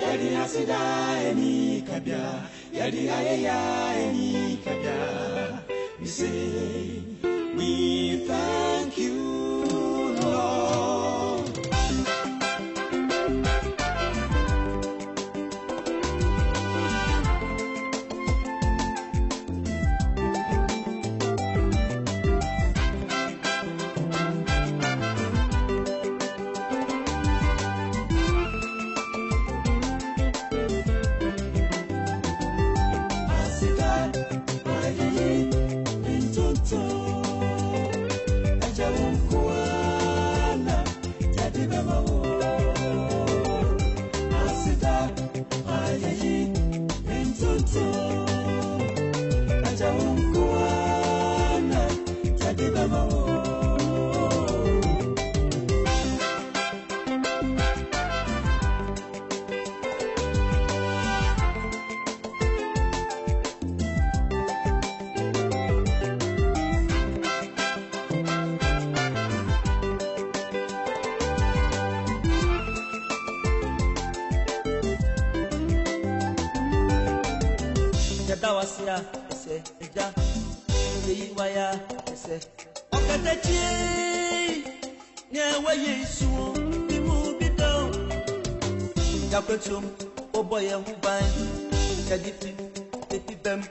eni eni we say we thank you ẹsẹ̀ dá wa síra ẹsẹ̀ ẹja ilé yìí wáyà ẹsẹ̀. ọ̀kẹ́tẹ́tì ní ẹwẹ́yẹ ìṣùwọ̀n mímú bídọ̀ ìjàpẹ̀tùm ó bọ̀ yẹn ń bá ẹ̀ ṣẹ́dí fi tẹ́tí bẹ́ẹ̀.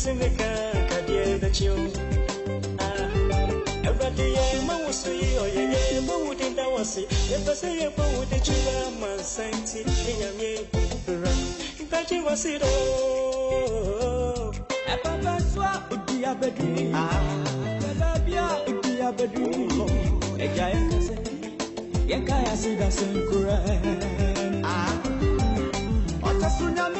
sene ka kadeɛ dakyi o awurade yɛ ma wo so yi ɔyɛ yɛ ma wo deda wɔ se yɛpɛ sɛ yɛbɔ wo dekyira ma nsa nti ne nyame bra wɔ se do ɛbɛbɛ so a odi abɛduru bɛbaabi a odi abɛduru hɔ agya yɛka sɛ yɛka yɛ aseda sɛ ɔtɛ so nyame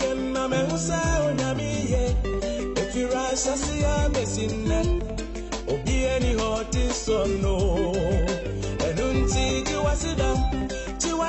ke na me nsa onyame ye etira obi eni ti so no ɛnu nti tiwa sidam tiwa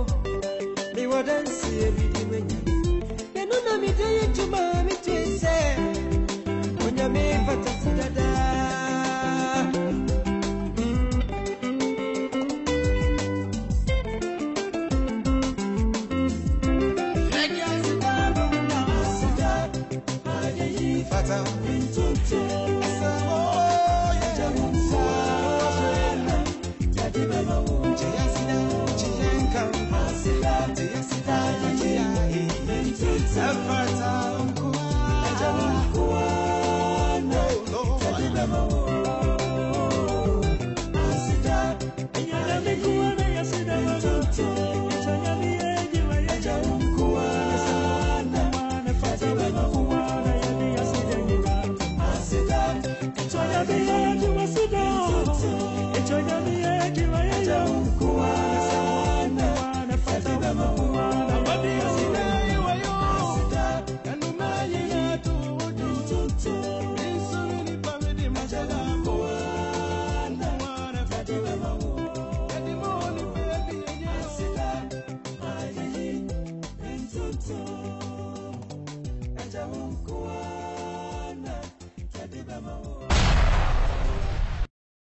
Seven.